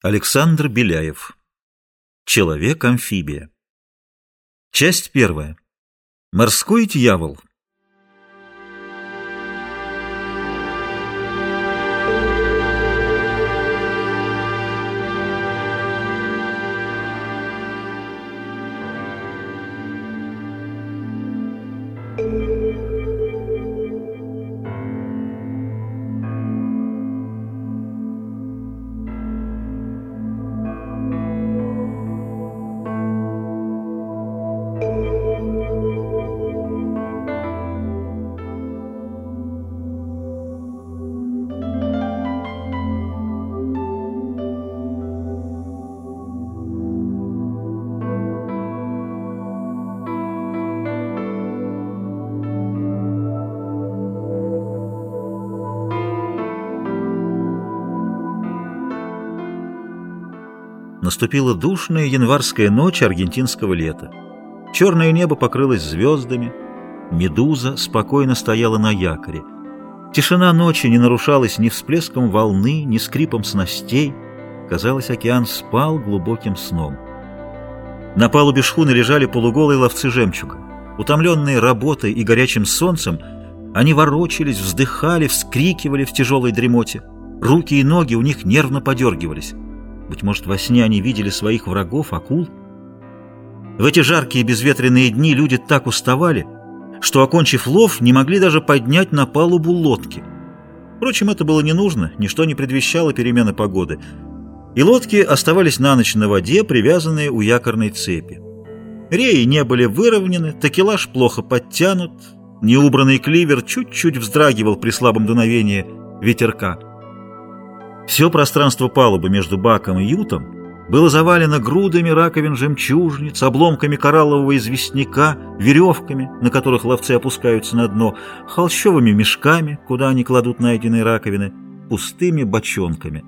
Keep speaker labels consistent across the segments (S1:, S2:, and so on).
S1: Александр Беляев. Человек-амфибия. Часть первая. Морской дьявол. Наступила душная январская ночь аргентинского лета. Черное небо покрылось звездами. Медуза спокойно стояла на якоре. Тишина ночи не нарушалась ни всплеском волны, ни скрипом снастей. Казалось, океан спал глубоким сном. На палубе шхуны лежали полуголые ловцы жемчуга. Утомленные работой и горячим солнцем, они ворочались, вздыхали, вскрикивали в тяжелой дремоте. Руки и ноги у них нервно подергивались. Быть может, во сне они видели своих врагов, акул? В эти жаркие безветренные дни люди так уставали, что, окончив лов, не могли даже поднять на палубу лодки. Впрочем, это было не нужно, ничто не предвещало перемены погоды, и лодки оставались на ночь на воде, привязанные у якорной цепи. Реи не были выровнены, такелаж плохо подтянут, неубранный кливер чуть-чуть вздрагивал при слабом дуновении ветерка. Все пространство палубы между баком и ютом было завалено грудами раковин жемчужниц, обломками кораллового известняка, веревками, на которых ловцы опускаются на дно, холщовыми мешками, куда они кладут найденные раковины, пустыми бочонками.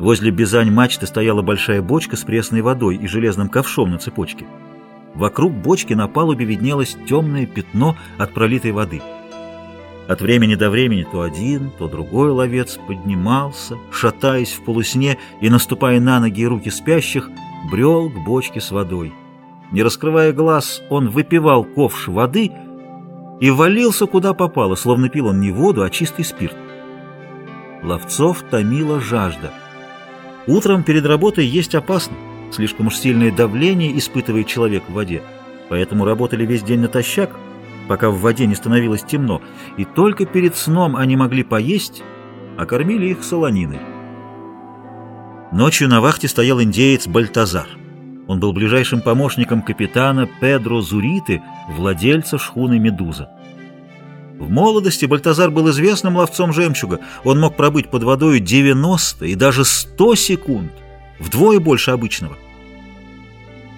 S1: Возле бизань мачты стояла большая бочка с пресной водой и железным ковшом на цепочке. Вокруг бочки на палубе виднелось темное пятно от пролитой воды — от времени до времени то один, то другой ловец поднимался, шатаясь в полусне и, наступая на ноги и руки спящих, брел к бочке с водой. Не раскрывая глаз, он выпивал ковш воды и валился куда попало, словно пил он не воду, а чистый спирт. Ловцов томила жажда. Утром перед работой есть опасно. Слишком уж сильное давление испытывает человек в воде. Поэтому работали весь день натощак — пока в воде не становилось темно, и только перед сном они могли поесть, а кормили их солониной. Ночью на вахте стоял индеец Бальтазар. Он был ближайшим помощником капитана Педро Зуриты, владельца шхуны «Медуза». В молодости Бальтазар был известным ловцом жемчуга. Он мог пробыть под водой 90 и даже 100 секунд, вдвое больше обычного.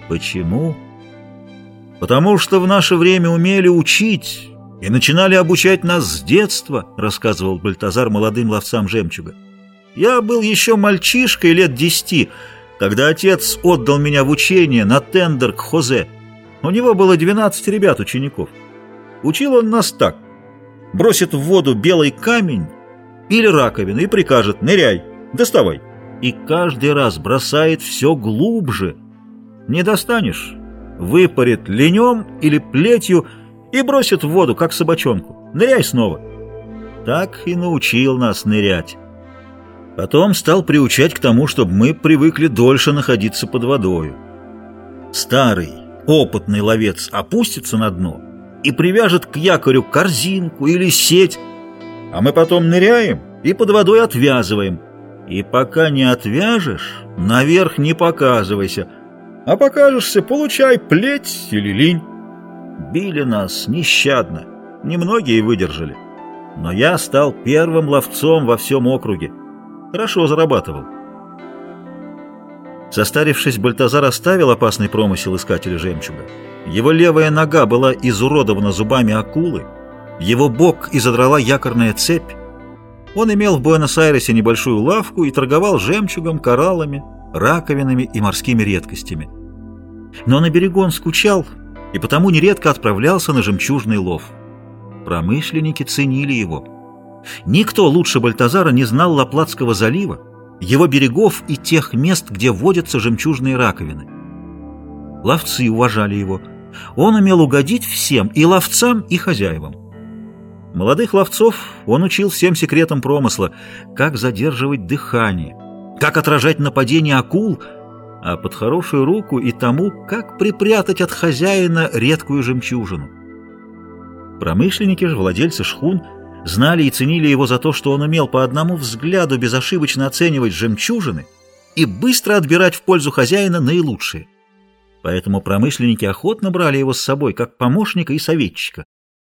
S1: Почему? «Потому что в наше время умели учить и начинали обучать нас с детства», рассказывал Бальтазар молодым ловцам жемчуга. «Я был еще мальчишкой лет десяти, когда отец отдал меня в учение на тендер к Хозе. У него было 12 ребят-учеников. Учил он нас так. Бросит в воду белый камень или раковину и прикажет «ныряй, доставай». И каждый раз бросает все глубже. Не достанешь выпарит ленем или плетью и бросит в воду, как собачонку. Ныряй снова. Так и научил нас нырять. Потом стал приучать к тому, чтобы мы привыкли дольше находиться под водою. Старый, опытный ловец опустится на дно и привяжет к якорю корзинку или сеть, а мы потом ныряем и под водой отвязываем. И пока не отвяжешь, наверх не показывайся — а покажешься, получай плеть или линь. Били нас нещадно, немногие выдержали. Но я стал первым ловцом во всем округе. Хорошо зарабатывал. Состарившись, Бальтазар оставил опасный промысел искателя жемчуга. Его левая нога была изуродована зубами акулы, его бок изодрала якорная цепь. Он имел в Буэнос-Айресе небольшую лавку и торговал жемчугом, кораллами, раковинами и морскими редкостями. Но на берегу он скучал и потому нередко отправлялся на жемчужный лов. Промышленники ценили его. Никто лучше Бальтазара не знал Лаплатского залива, его берегов и тех мест, где водятся жемчужные раковины. Ловцы уважали его. Он умел угодить всем, и ловцам, и хозяевам. Молодых ловцов он учил всем секретам промысла, как задерживать дыхание, как отражать нападение акул, а под хорошую руку и тому, как припрятать от хозяина редкую жемчужину. Промышленники же, владельцы шхун, знали и ценили его за то, что он умел по одному взгляду безошибочно оценивать жемчужины и быстро отбирать в пользу хозяина наилучшие. Поэтому промышленники охотно брали его с собой как помощника и советчика.